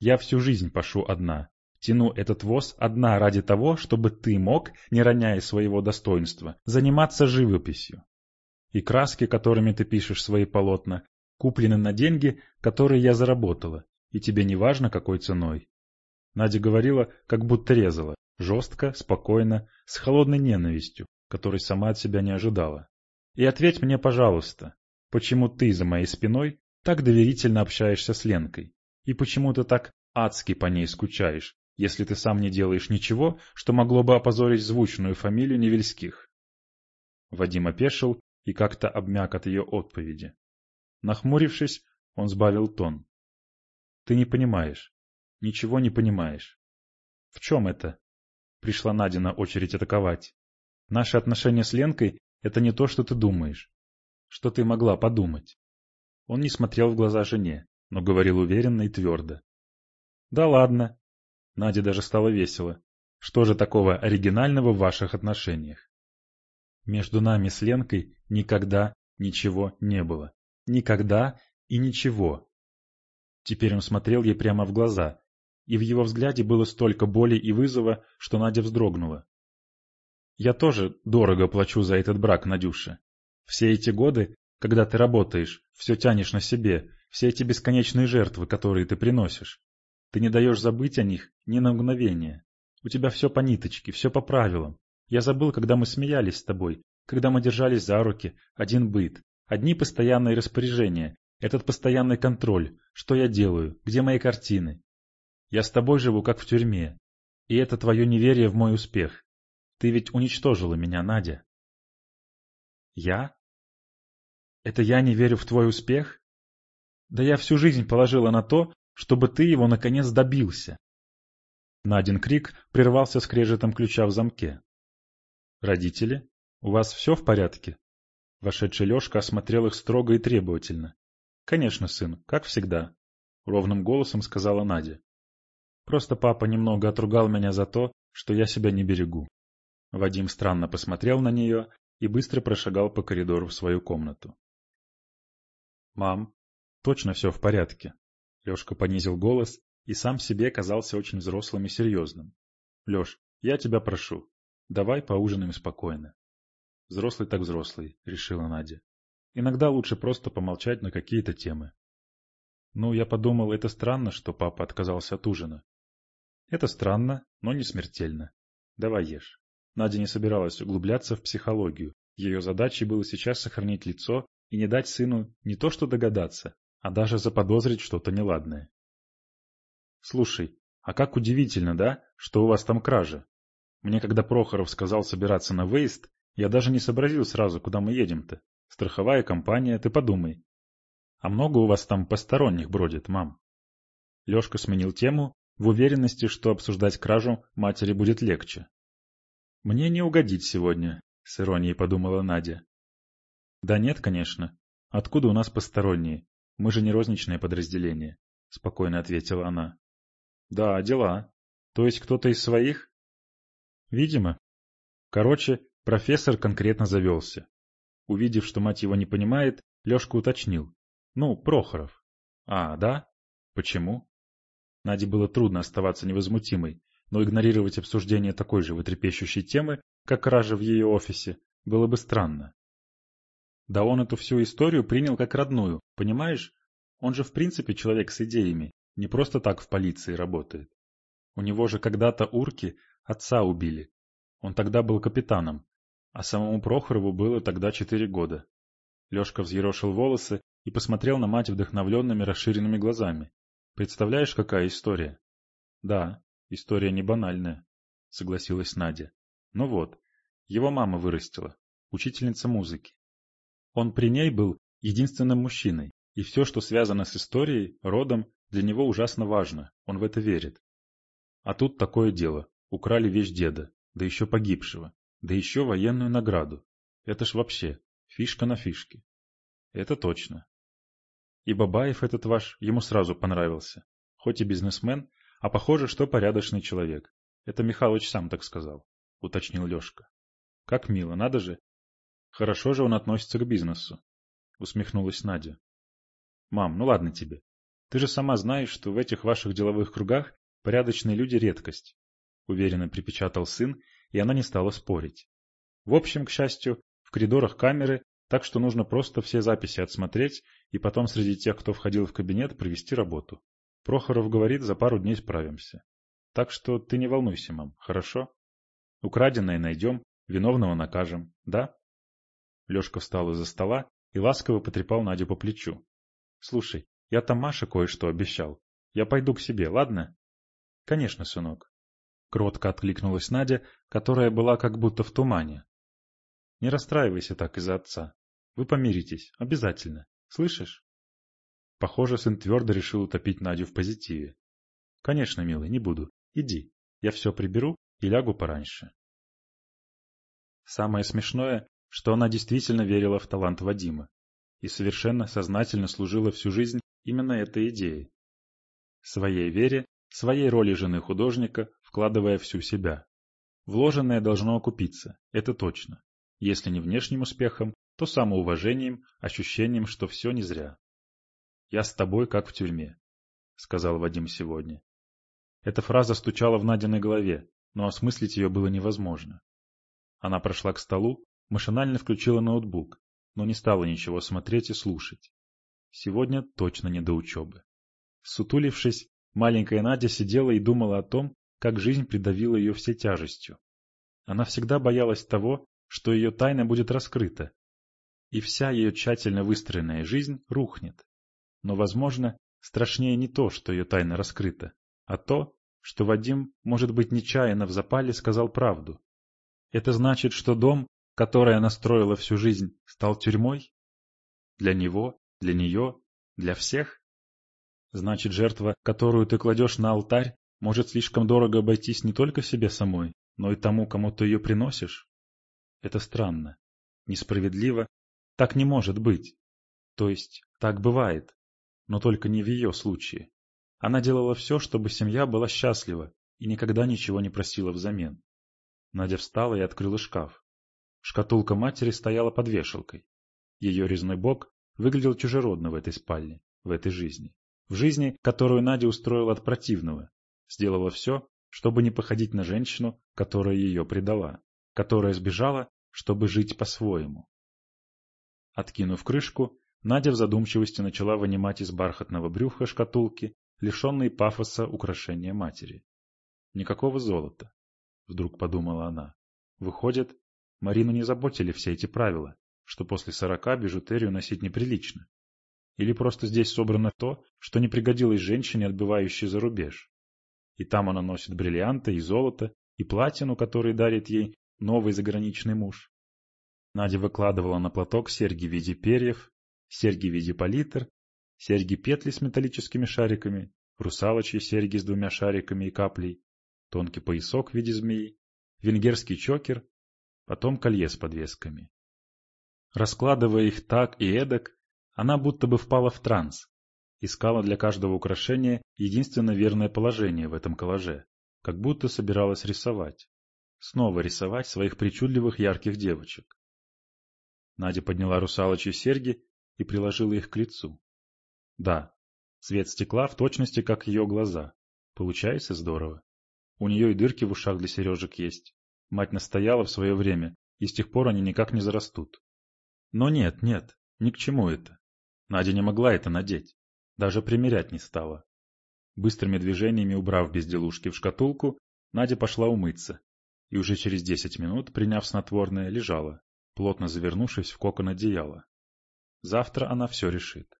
Я всю жизнь пашу одна. Тяну этот воз одна ради того, чтобы ты мог, не роняя своего достоинства, заниматься живописью. И краски, которыми ты пишешь свои полотна, куплены на деньги, которые я заработала, и тебе не важно, какой ценой. Надя говорила, как будто резала, жестко, спокойно, с холодной ненавистью, которой сама от себя не ожидала. И ответь мне, пожалуйста, почему ты за моей спиной так доверительно общаешься с Ленкой? И почему ты так адски по ней скучаешь, если ты сам не делаешь ничего, что могло бы опозорить звучную фамилию Невельских? Вадим опешил и как-то обмяк от ее отповеди. Нахмурившись, он сбавил тон. — Ты не понимаешь. Ничего не понимаешь. — В чем это? Пришла Надя на очередь атаковать. Наши отношения с Ленкой это не то, что ты думаешь. Что ты могла подумать? Он не смотрел в глаза жене, но говорил уверенно и твердо. Да ладно. Наде даже стало весело. Что же такого оригинального в ваших отношениях? Между нами с Ленкой никогда ничего не было. Никогда и ничего. Теперь он смотрел ей прямо в глаза, и в его взгляде было столько боли и вызова, что Надя вздрогнула. Я тоже дорого плачу за этот брак, Надюша. Все эти годы, когда ты работаешь, все тянешь на себе, все эти бесконечные жертвы, которые ты приносишь. Ты не даешь забыть о них ни на мгновение. У тебя все по ниточке, все по правилам. Я забыл, когда мы смеялись с тобой, когда мы держались за руки, один быт, одни постоянные распоряжения, этот постоянный контроль, что я делаю, где мои картины. Я с тобой живу, как в тюрьме, И это твое неверие в мой успех. Ты ведь уничтожила меня, Надя. Я? Это я не верю в твой успех? Да я всю жизнь положила на то, чтобы ты его наконец добился. Надин крик прервался скрежетом ключа в замке. «Родители, у вас все в порядке?» Вошедший Лешка осмотрел их строго и требовательно. «Конечно, сын, как всегда», — ровным голосом сказала Надя. «Просто папа немного отругал меня за то, что я себя не берегу». Вадим странно посмотрел на нее и быстро прошагал по коридору в свою комнату. «Мам, точно все в порядке?» Лешка понизил голос и сам себе казался очень взрослым и серьезным. «Леш, я тебя прошу, давай поужинаем спокойно». «Взрослый так взрослый», — решила Надя. «Иногда лучше просто помолчать на какие-то темы». Ну, я подумал, это странно, что папа отказался от ужина. Это странно, но не смертельно. Давай ешь. Надя не собиралась углубляться в психологию. Ее задачей было сейчас сохранить лицо и не дать сыну не то что догадаться, а даже заподозрить что-то неладное. Слушай, а как удивительно, да, что у вас там кража? Мне когда Прохоров сказал собираться на выезд, я даже не сообразил сразу, куда мы едем-то. Страховая компания, ты подумай. А много у вас там посторонних бродит, мам? Лешка сменил тему в уверенности, что обсуждать кражу матери будет легче. Мне не угодить сегодня, с иронией подумала Надя. Да нет, конечно. Откуда у нас посторонние? Мы же не розничное подразделение, спокойно ответила она. Да, дела. То есть кто-то из своих? Видимо. Короче, профессор конкретно завелся. Увидев, что мать его не понимает, Лешка уточнил. Ну, Прохоров. А, да? Почему? Наде было трудно оставаться невозмутимой, но игнорировать обсуждение такой же вытрепещущей темы, как кража в ее офисе, было бы странно. Да он эту всю историю принял как родную, понимаешь? Он же в принципе человек с идеями, не просто так в полиции работает. У него же когда-то урки отца убили. Он тогда был капитаном, а самому Прохорову было тогда четыре года. Лешка взъерошил волосы и посмотрел на мать вдохновленными расширенными глазами. Представляешь, какая история? Да, история не банальная, согласилась Надя. Ну вот, его мама вырастила, учительница музыки. Он при ней был единственным мужчиной, и все, что связано с историей, родом, для него ужасно важно, он в это верит. А тут такое дело. Украли вещь деда, да еще погибшего, да еще военную награду. Это ж вообще фишка на фишке. Это точно. И Бабаев этот ваш ему сразу понравился. Хоть и бизнесмен, а похоже, что порядочный человек. Это Михалыч сам так сказал, уточнил Лешка. Как мило, надо же. Хорошо же он относится к бизнесу, усмехнулась Надя. Мам, ну ладно тебе. Ты же сама знаешь, что в этих ваших деловых кругах порядочные люди — редкость. Уверенно припечатал сын, и она не стала спорить. В общем, к счастью, в коридорах камеры, так что нужно просто все записи отсмотреть и потом среди тех, кто входил в кабинет, провести работу. Прохоров говорит, за пару дней справимся. Так что ты не волнуйся, мам, хорошо? Украденное найдем, виновного накажем, да? Лешка встал из-за стола и ласково потрепал Надю по плечу. Слушай, я там Маше кое-что обещал. Я пойду к себе, ладно? Конечно, сынок. Кротко откликнулась Надя, которая была как будто в тумане. Не расстраивайся так из-за отца. Вы помиритесь, обязательно. Слышишь? Похоже, сын твердо решил утопить Надю в позитиве. Конечно, милый, не буду. Иди. Я все приберу и лягу пораньше. Самое смешное, что она действительно верила в талант Вадима и совершенно сознательно служила всю жизнь именно этой идеей. Своей вере, своей роли жены художника, вкладывая всю себя. Вложенное должно окупиться, это точно. Если не внешним успехом, то самоуважением, ощущением, что все не зря. «Я с тобой, как в тюрьме», — сказал Вадим сегодня. Эта фраза стучала в Надиной голове, но осмыслить ее было невозможно. Она прошла к столу, машинально включила ноутбук, но не стала ничего смотреть и слушать. Сегодня точно не до учебы. Сутулившись, маленькая Надя сидела и думала о том, как жизнь придавила ее всей тяжестью. Она всегда боялась того, что ее тайна будет раскрыта, и вся ее тщательно выстроенная жизнь рухнет. Но, возможно, страшнее не то, что ее тайна раскрыта, а то, что Вадим, может быть, нечаянно в запале сказал правду. Это значит, что дом, который она строила всю жизнь, стал тюрьмой? Для него, для нее, для всех? Значит, жертва, которую ты кладешь на алтарь, может слишком дорого обойтись не только себе самой, но и тому, кому ты ее приносишь? Это странно, несправедливо, так не может быть. То есть, так бывает, но только не в ее случае. Она делала все, чтобы семья была счастлива и никогда ничего не просила взамен. Надя встала и открыла шкаф. Шкатулка матери стояла под вешалкой. Ее резной бок выглядел чужеродно в этой спальне, в этой жизни. В жизни, которую Надя устроила от противного. Сделала все, чтобы не походить на женщину, которая ее предала, которая сбежала, чтобы жить по-своему. Откинув крышку, Надя в задумчивости начала вынимать из бархатного брюха шкатулки, лишенные пафоса украшения матери. Никакого золота, вдруг подумала она. Выходит, Марину не заботили все эти правила, что после сорока бижутерию носить неприлично. Или просто здесь собрано то, что не пригодилось женщине, отбывающей за рубеж. И там она носит бриллианты и золото, и платину, который дарит ей новый заграничный муж. Надя выкладывала на платок серьги в виде перьев, серьги в виде палитр, серьги-петли с металлическими шариками, русалочьи серьги с двумя шариками и каплей, тонкий поясок в виде змеи, венгерский чокер, потом колье с подвесками. Раскладывая их так и эдак, она будто бы впала в транс, искала для каждого украшения единственно верное положение в этом коллаже, как будто собиралась рисовать. Снова рисовать своих причудливых ярких девочек. Надя подняла русалочьи серьги и приложила их к лицу. Да, цвет стекла в точности, как ее глаза. Получается здорово. У нее и дырки в ушах для сережек есть. Мать настояла в свое время, и с тех пор они никак не зарастут. Но нет, нет, ни к чему это. Надя не могла это надеть. Даже примерять не стала. Быстрыми движениями убрав безделушки в шкатулку, Надя пошла умыться. И уже через десять минут, приняв снотворное, лежала, плотно завернувшись в кокон одеяла. Завтра она все решит.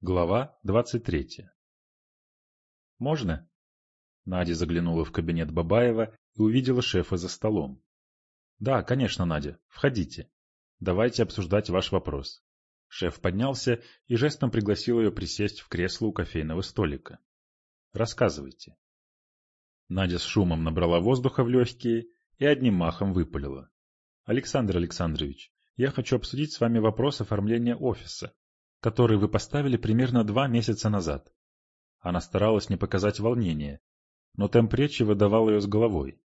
Глава двадцать третья «Можно?» Надя заглянула в кабинет Бабаева и увидела шефа за столом. «Да, конечно, Надя. Входите. Давайте обсуждать ваш вопрос». Шеф поднялся и жестом пригласил ее присесть в кресло у кофейного столика. «Рассказывайте». Надя с шумом набрала воздуха в легкие и одним махом выпалила. «Александр Александрович, я хочу обсудить с вами вопрос оформления офиса, который вы поставили примерно два месяца назад». Она старалась не показать волнения, но темп речи выдавал ее с головой.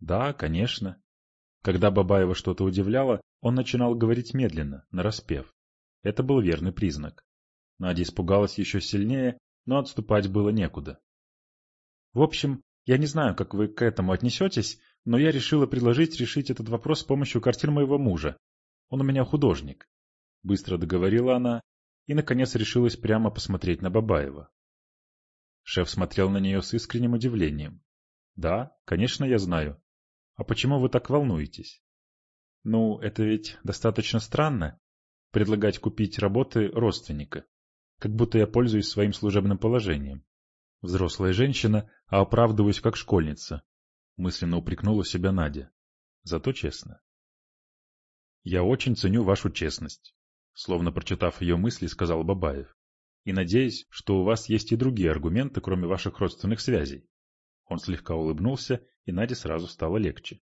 «Да, конечно». Когда Бабаева что-то удивляло, он начинал говорить медленно, нараспев. Это был верный признак. Надя испугалась еще сильнее, но отступать было некуда. В общем, я не знаю, как вы к этому отнесетесь, но я решила предложить решить этот вопрос с помощью картин моего мужа. Он у меня художник. Быстро договорила она и, наконец, решилась прямо посмотреть на Бабаева. Шеф смотрел на нее с искренним удивлением. «Да, конечно, я знаю. А почему вы так волнуетесь?» «Ну, это ведь достаточно странно, предлагать купить работы родственника, как будто я пользуюсь своим служебным положением. Взрослая женщина, а оправдываюсь как школьница. Мысленно упрекнула себя Надя. Зато честно. Я очень ценю вашу честность, словно прочитав ее мысли, сказал Бабаев. И надеюсь, что у вас есть и другие аргументы, кроме ваших родственных связей. Он слегка улыбнулся, и Наде сразу стало легче.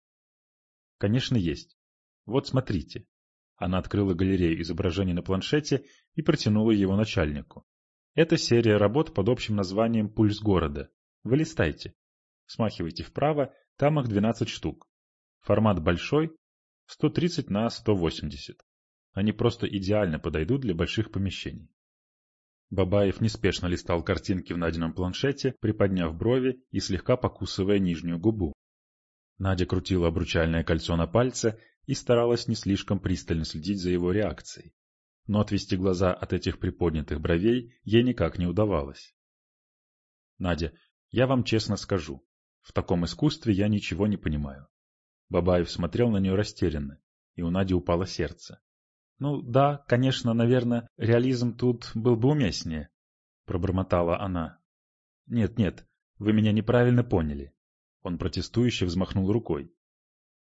Конечно, есть. Вот смотрите. Она открыла галерею изображений на планшете и протянула его начальнику. Это серия работ под общим названием «Пульс города». Вы листайте. Смахивайте вправо, там их 12 штук. Формат большой, 130 на 180. Они просто идеально подойдут для больших помещений. Бабаев неспешно листал картинки в Надином планшете, приподняв брови и слегка покусывая нижнюю губу. Надя крутила обручальное кольцо на пальце и старалась не слишком пристально следить за его реакцией но отвести глаза от этих приподнятых бровей ей никак не удавалось. «Надя, я вам честно скажу, в таком искусстве я ничего не понимаю». Бабаев смотрел на нее растерянно, и у Нади упало сердце. «Ну да, конечно, наверное, реализм тут был бы уместнее», — пробормотала она. Нет, нет, вы меня неправильно поняли. Он протестующе взмахнул рукой.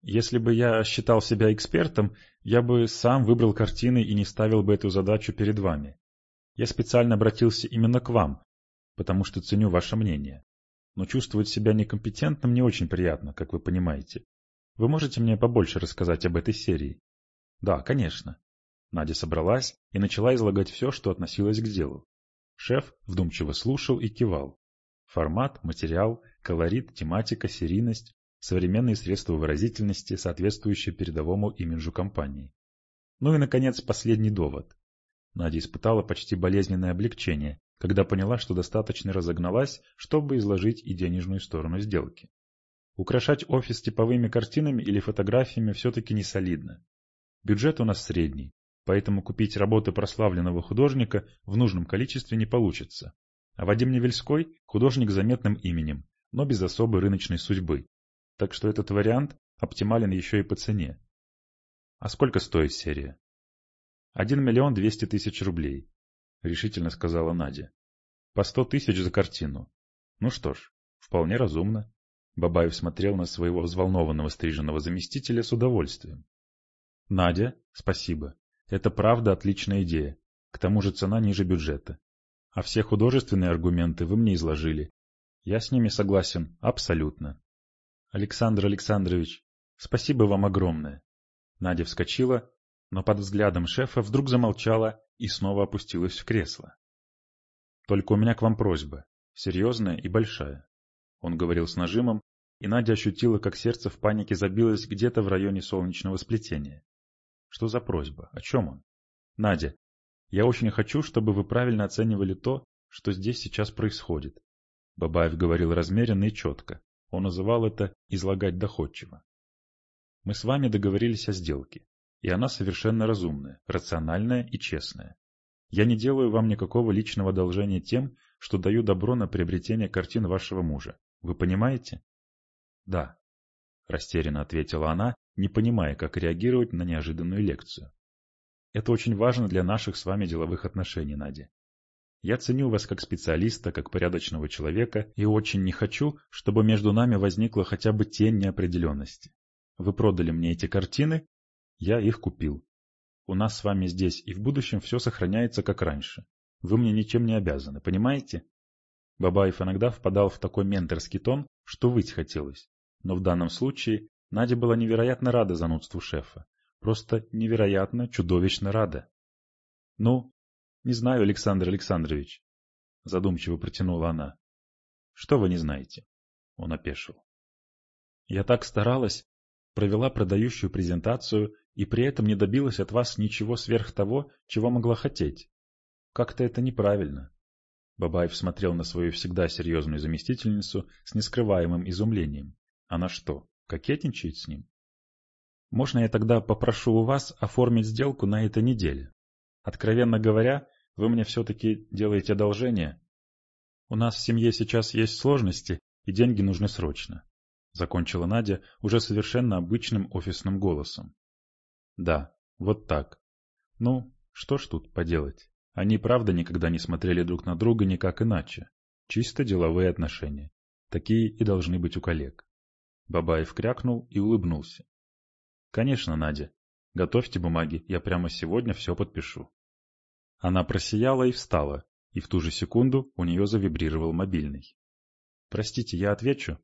Если бы я считал себя экспертом, я бы сам выбрал картины и не ставил бы эту задачу перед вами. Я специально обратился именно к вам, потому что ценю ваше мнение. Но чувствовать себя некомпетентным не очень приятно, как вы понимаете. Вы можете мне побольше рассказать об этой серии? Да, конечно. Надя собралась и начала излагать все, что относилось к делу. Шеф вдумчиво слушал и кивал. Формат, материал, колорит, тематика, серийность, современные средства выразительности, соответствующие передовому имиджу компании. Ну и, наконец, последний довод. Надя испытала почти болезненное облегчение, когда поняла, что достаточно разогналась, чтобы изложить и денежную сторону сделки. Украшать офис типовыми картинами или фотографиями все-таки не солидно. Бюджет у нас средний, поэтому купить работы прославленного художника в нужном количестве не получится. А Вадим Невельской – художник с заметным именем, но без особой рыночной судьбы. Так что этот вариант оптимален еще и по цене. А сколько стоит серия? «Один миллион двести тысяч рублей», — решительно сказала Надя. «По сто тысяч за картину. Ну что ж, вполне разумно». Бабаев смотрел на своего взволнованного стриженного заместителя с удовольствием. «Надя, спасибо. Это правда отличная идея. К тому же цена ниже бюджета. А все художественные аргументы вы мне изложили. Я с ними согласен абсолютно. Александр Александрович, спасибо вам огромное. Надя вскочила но под взглядом шефа вдруг замолчала и снова опустилась в кресло. «Только у меня к вам просьба, серьезная и большая». Он говорил с нажимом, и Надя ощутила, как сердце в панике забилось где-то в районе солнечного сплетения. Что за просьба? О чем он? Надя, я очень хочу, чтобы вы правильно оценивали то, что здесь сейчас происходит. Бабаев говорил размеренно и четко. Он называл это «излагать доходчиво». Мы с вами договорились о сделке. И она совершенно разумная, рациональная и честная. Я не делаю вам никакого личного одолжения тем, что даю добро на приобретение картин вашего мужа. Вы понимаете? Да. Растерянно ответила она, не понимая, как реагировать на неожиданную лекцию. Это очень важно для наших с вами деловых отношений, Надя. Я ценю вас как специалиста, как порядочного человека и очень не хочу, чтобы между нами возникла хотя бы тень неопределенности. Вы продали мне эти картины, я их купил. У нас с вами здесь и в будущем все сохраняется как раньше. Вы мне ничем не обязаны, понимаете? Бабаев иногда впадал в такой менторский тон, что выть хотелось. Но в данном случае Надя была невероятно рада занудству шефа. Просто невероятно, чудовищно рада. — Ну, не знаю, Александр Александрович, — задумчиво протянула она. — Что вы не знаете? Он опешил. Я так старалась, провела продающую презентацию и при этом не добилась от вас ничего сверх того, чего могла хотеть. Как-то это неправильно. Бабаев смотрел на свою всегда серьезную заместительницу с нескрываемым изумлением. Она что, кокетничает с ним? Можно я тогда попрошу у вас оформить сделку на этой неделе? Откровенно говоря, вы мне все-таки делаете одолжение. У нас в семье сейчас есть сложности, и деньги нужны срочно. Закончила Надя уже совершенно обычным офисным голосом. Да, вот так. Ну, что ж тут поделать? Они правда никогда не смотрели друг на друга никак иначе. Чисто деловые отношения. Такие и должны быть у коллег. Бабаев крякнул и улыбнулся. Конечно, Надя. Готовьте бумаги, я прямо сегодня все подпишу. Она просияла и встала, и в ту же секунду у нее завибрировал мобильный. «Простите, я отвечу?»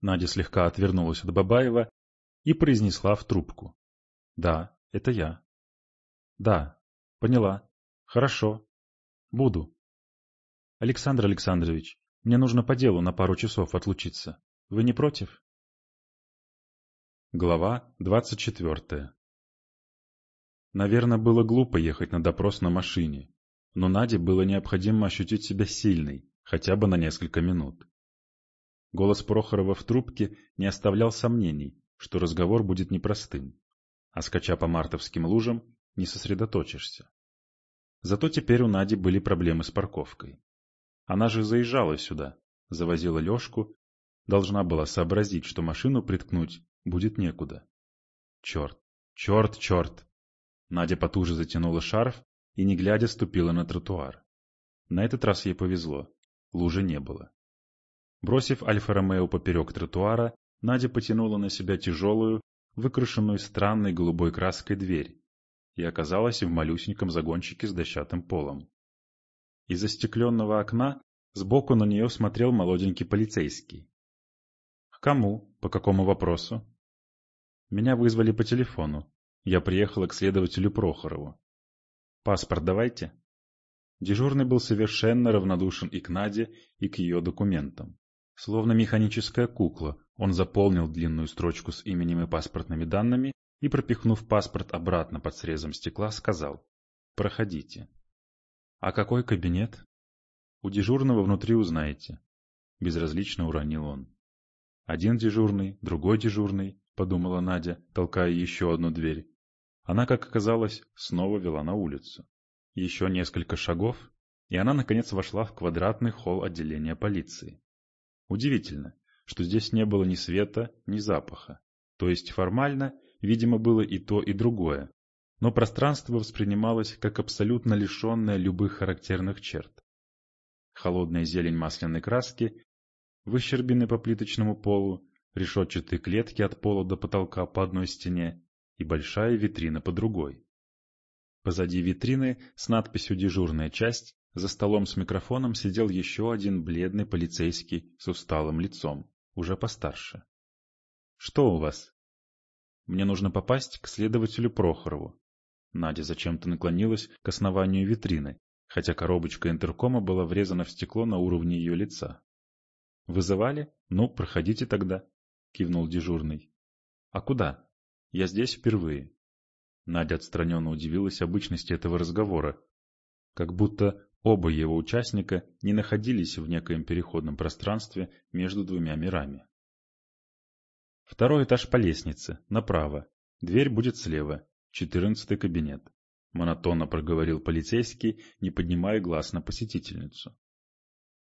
Надя слегка отвернулась от Бабаева и произнесла в трубку. Да, это я. Да, поняла. Хорошо. Буду. Александр Александрович, мне нужно по делу на пару часов отлучиться. Вы не против? Глава двадцать четвертая Наверное, было глупо ехать на допрос на машине, но Наде было необходимо ощутить себя сильной, хотя бы на несколько минут. Голос Прохорова в трубке не оставлял сомнений, что разговор будет непростым а скача по мартовским лужам не сосредоточишься. Зато теперь у Нади были проблемы с парковкой. Она же заезжала сюда, завозила Лешку, должна была сообразить, что машину приткнуть будет некуда. Черт, черт, черт! Надя потуже затянула шарф и, не глядя, ступила на тротуар. На этот раз ей повезло. Лужи не было. Бросив Альфа-Ромео поперек тротуара, Надя потянула на себя тяжелую, выкрашенную странной голубой краской дверь и оказалась в малюсеньком загончике с дощатым полом. Из застекленного окна сбоку на нее смотрел молоденький полицейский. «К кому? По какому вопросу?» «Меня вызвали по телефону. Я приехала к следователю Прохорову. Паспорт давайте». Дежурный был совершенно равнодушен и к Наде, и к ее документам. Словно механическая кукла, он заполнил длинную строчку с именем и паспортными данными и, пропихнув паспорт обратно под срезом стекла, сказал «Проходите». «А какой кабинет?» «У дежурного внутри узнаете». Безразлично уронил он. «Один дежурный, другой дежурный», — подумала Надя, толкая еще одну дверь. Она, как оказалось, снова вела на улицу. Еще несколько шагов, и она, наконец, вошла в квадратный холл отделения полиции. Удивительно, что здесь не было ни света, ни запаха. То есть формально, видимо, было и то, и другое. Но пространство воспринималось как абсолютно лишенное любых характерных черт. Холодная зелень масляной краски, выщербины по плиточному полу, решетчатые клетки от пола до потолка по одной стене и большая витрина по другой. Позади витрины с надписью «Дежурная часть» за столом с микрофоном сидел еще один бледный полицейский с усталым лицом, уже постарше. «Что у вас?» «Мне нужно попасть к следователю Прохорову». Надя зачем-то наклонилась к основанию витрины, хотя коробочка интеркома была врезана в стекло на уровне ее лица. «Вызывали? Ну, проходите тогда», — кивнул дежурный. «А куда? Я здесь впервые». Надя отстраненно удивилась обычности этого разговора, как будто оба его участника не находились в некоем переходном пространстве между двумя мирами. Второй этаж по лестнице, направо. Дверь будет слева, четырнадцатый кабинет. Монотонно проговорил полицейский, не поднимая глаз на посетительницу.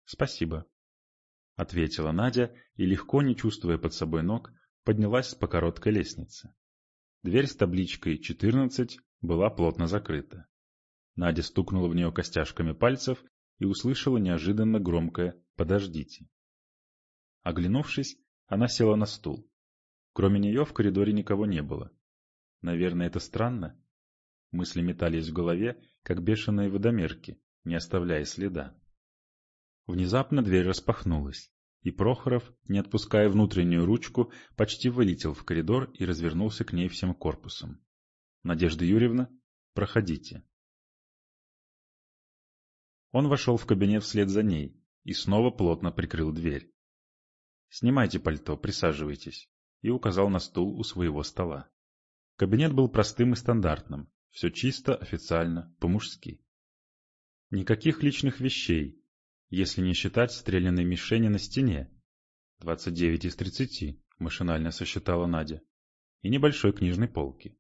«Спасибо», — ответила Надя и, легко не чувствуя под собой ног, поднялась по короткой лестнице. Дверь с табличкой «14» была плотно закрыта. Надя стукнула в нее костяшками пальцев и услышала неожиданно громкое «Подождите». Оглянувшись, она села на стул. Кроме нее в коридоре никого не было. Наверное, это странно. Мысли метались в голове, как бешеные водомерки, не оставляя следа. Внезапно дверь распахнулась и Прохоров, не отпуская внутреннюю ручку, почти вылетел в коридор и развернулся к ней всем корпусом. «Надежда Юрьевна, проходите». Он вошел в кабинет вслед за ней и снова плотно прикрыл дверь. «Снимайте пальто, присаживайтесь», и указал на стул у своего стола. Кабинет был простым и стандартным, все чисто, официально, по-мужски. Никаких личных вещей, если не считать стрелянной мишени на стене. 29 из 30, машинально сосчитала Надя. И небольшой книжной полки.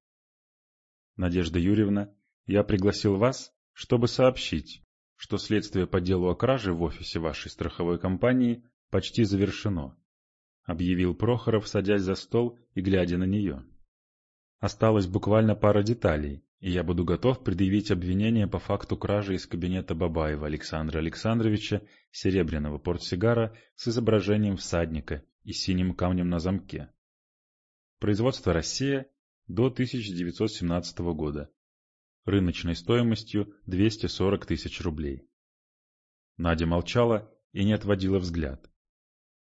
Надежда Юрьевна, я пригласил вас, чтобы сообщить, что следствие по делу о краже в офисе вашей страховой компании почти завершено, объявил Прохоров, садясь за стол и глядя на нее. Осталось буквально пара деталей, и я буду готов предъявить обвинение по факту кражи из кабинета Бабаева Александра Александровича серебряного портсигара с изображением всадника и синим камнем на замке. Производство «Россия» до 1917 года. Рыночной стоимостью 240 тысяч рублей. Надя молчала и не отводила взгляд.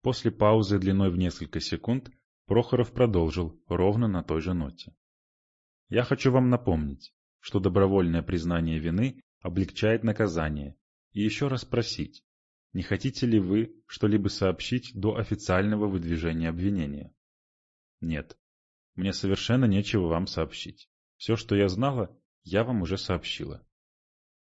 После паузы длиной в несколько секунд Прохоров продолжил ровно на той же ноте. Я хочу вам напомнить, что добровольное признание вины облегчает наказание, и еще раз спросить, не хотите ли вы что-либо сообщить до официального выдвижения обвинения? Нет, мне совершенно нечего вам сообщить. Все, что я знала, я вам уже сообщила.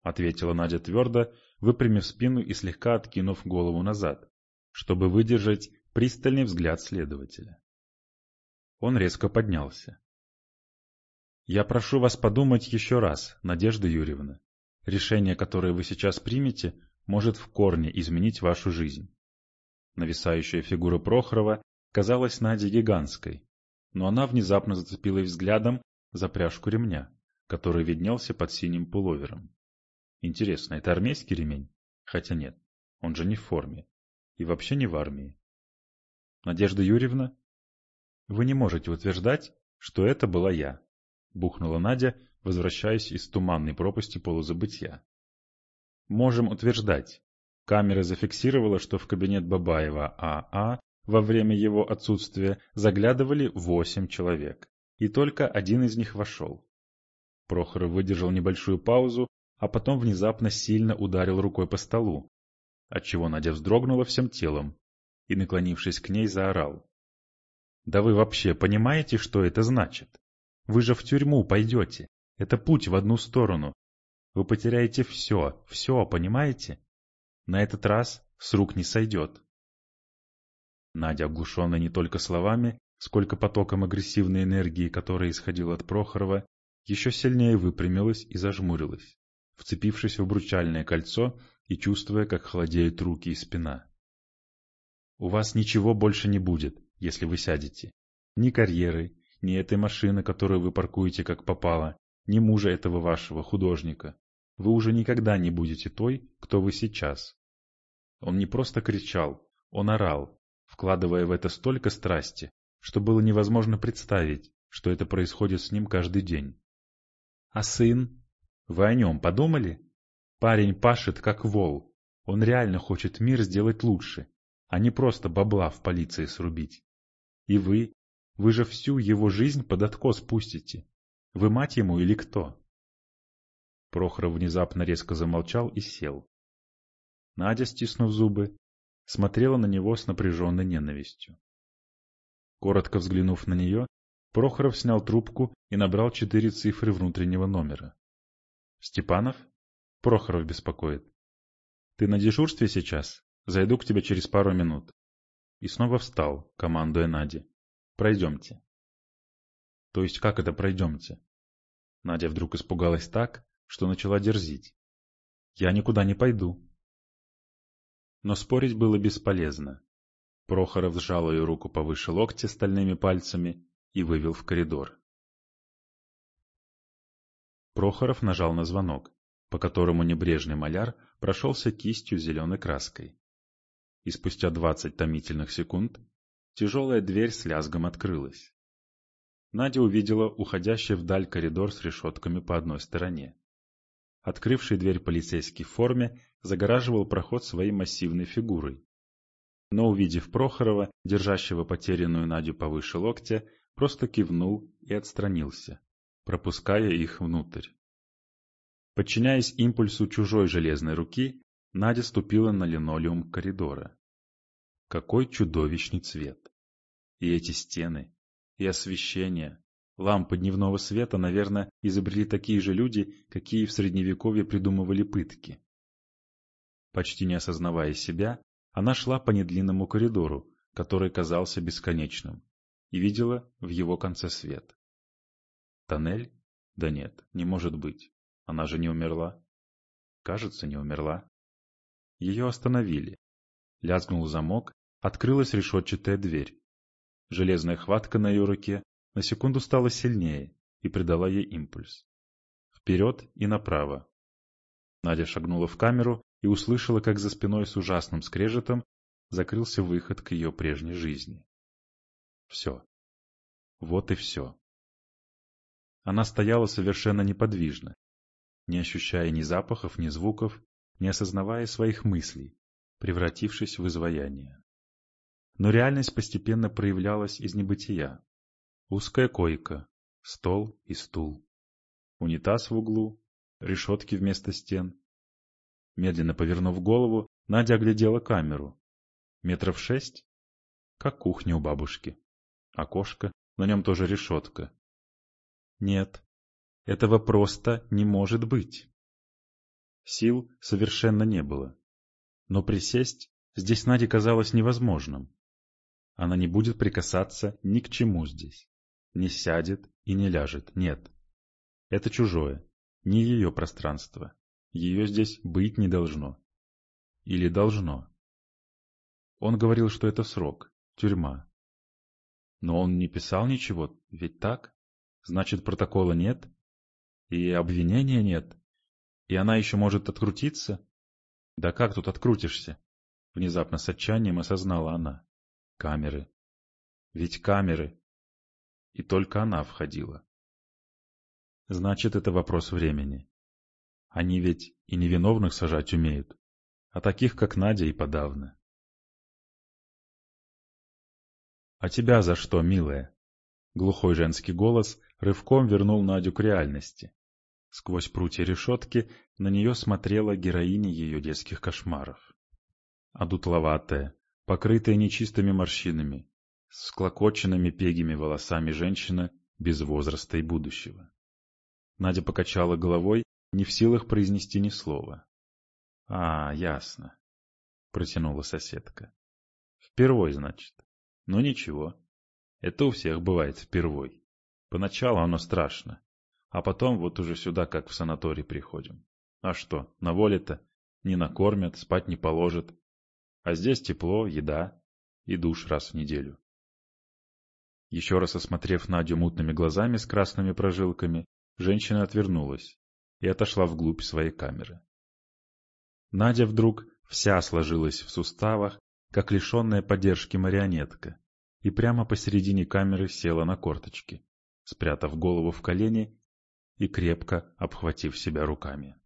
Ответила Надя твердо, выпрямив спину и слегка откинув голову назад, чтобы выдержать пристальный взгляд следователя. Он резко поднялся. Я прошу вас подумать еще раз, Надежда Юрьевна. Решение, которое вы сейчас примете, может в корне изменить вашу жизнь. Нависающая фигура Прохорова казалась Наде гигантской, но она внезапно зацепилась взглядом за пряжку ремня, который виднелся под синим пуловером. Интересно, это армейский ремень? Хотя нет, Он же не в форме. И вообще не в армии. Надежда Юрьевна? Вы не можете утверждать, что это была я. Бухнула Надя, возвращаясь из туманной пропасти полузабытия. Можем утверждать. Камера зафиксировала, что в кабинет Бабаева АА во время его отсутствия заглядывали восемь человек, и только один из них вошел. Прохоров выдержал небольшую паузу, а потом внезапно сильно ударил рукой по столу, отчего Надя вздрогнула всем телом и, наклонившись к ней, заорал. «Да вы вообще понимаете, что это значит? Вы же в тюрьму пойдете. Это путь в одну сторону. Вы потеряете все, все, понимаете? На этот раз с рук не сойдет». Надя, оглушенная не только словами, сколько потоком агрессивной энергии, которая исходила от Прохорова, еще сильнее выпрямилась и зажмурилась, вцепившись в обручальное кольцо и чувствуя, как холодеют руки и спина. «У вас ничего больше не будет, если вы сядете. Ни карьеры, ни этой машины, которую вы паркуете как попало, ни мужа этого вашего художника. Вы уже никогда не будете той, кто вы сейчас». Он не просто кричал, он орал, вкладывая в это столько страсти, что было невозможно представить, что это происходит с ним каждый день. «А сын? Вы о нем подумали?» Парень пашет как вол. Он реально хочет мир сделать лучше, а не просто бабла в полиции срубить. И вы, вы же всю его жизнь под откос пустите. Вы мать ему или кто? Прохоров внезапно резко замолчал и сел. Надя, стиснув зубы, смотрела на него с напряженной ненавистью. Коротко взглянув на нее, Прохоров снял трубку и набрал четыре цифры внутреннего номера. «Степанов?» Прохоров беспокоит. Ты на дежурстве сейчас? Зайду к тебе через пару минут. И снова встал, командуя Наде. Пройдемте. То есть как это пройдемте? Надя вдруг испугалась так, что начала дерзить. Я никуда не пойду. Но спорить было бесполезно. Прохоров сжал ее руку повыше локтя стальными пальцами и вывел в коридор. Прохоров нажал на звонок по которому небрежный маляр прошелся кистью зеленой краской. И спустя двадцать томительных секунд тяжелая дверь с лязгом открылась. Надя увидела уходящий вдаль коридор с решетками по одной стороне. Открывший дверь полицейский в форме загораживал проход своей массивной фигурой. Но, увидев Прохорова, держащего потерянную Надю повыше локтя, просто кивнул и отстранился, пропуская их внутрь. Подчиняясь импульсу чужой железной руки, Надя ступила на линолеум коридора. Какой чудовищный цвет! И эти стены, и освещение, лампы дневного света, наверное, изобрели такие же люди, какие в Средневековье придумывали пытки. Почти не осознавая себя, она шла по недлинному коридору, который казался бесконечным, и видела в его конце свет. Тоннель? Да нет, не может быть. Она же не умерла. Кажется, не умерла. Ее остановили. Лязгнул замок, открылась решетчатая дверь. Железная хватка на ее руке на секунду стала сильнее и придала ей импульс. Вперед и направо. Надя шагнула в камеру и услышала, как за спиной с ужасным скрежетом закрылся выход к ее прежней жизни. Все. Вот и все. Она стояла совершенно неподвижно, не ощущая ни запахов, ни звуков, не осознавая своих мыслей, превратившись в изваяние. Но реальность постепенно проявлялась из небытия. Узкая койка, стол и стул, унитаз в углу, решетки вместо стен. Медленно повернув голову, Надя оглядела камеру. Метров шесть? Как кухня у бабушки. Окошко, на нем тоже решетка. Нет, этого просто не может быть. Сил совершенно не было. Но присесть здесь Наде казалось невозможным. Она не будет прикасаться ни к чему здесь. Не сядет и не ляжет, нет. Это чужое, не ее пространство. Ее здесь быть не должно. Или должно. Он говорил, что это срок, тюрьма. Но он не писал ничего, ведь так? Значит, протокола нет? И обвинения нет. И она еще может открутиться? Да как тут открутишься? — внезапно с отчаянием осознала она. Камеры. Ведь камеры. И только она входила. Значит, это вопрос времени. Они ведь и невиновных сажать умеют, а таких, как Надя, и подавно. «А тебя за что, милая?» Глухой женский голос рывком вернул Надю к реальности. Сквозь прутья решетки на нее смотрела героиня ее детских кошмаров. Одутловатая, покрытая нечистыми морщинами, с склокоченными пегими волосами женщина без возраста и будущего. Надя покачала головой, не в силах произнести ни слова. — А, ясно, — протянула соседка. — Впервой, значит. Ну ничего. Это у всех бывает впервой. Поначалу оно страшно, а потом вот уже сюда как в санаторий приходим. А что, на воле-то не накормят, спать не положат. А здесь тепло, еда и душ раз в неделю. Еще раз осмотрев Надю мутными глазами с красными прожилками, женщина отвернулась и отошла вглубь своей камеры. Надя вдруг вся сложилась в суставах, как лишенная поддержки марионетка, и прямо посередине камеры села на корточки, спрятав голову в колени и крепко обхватив себя руками.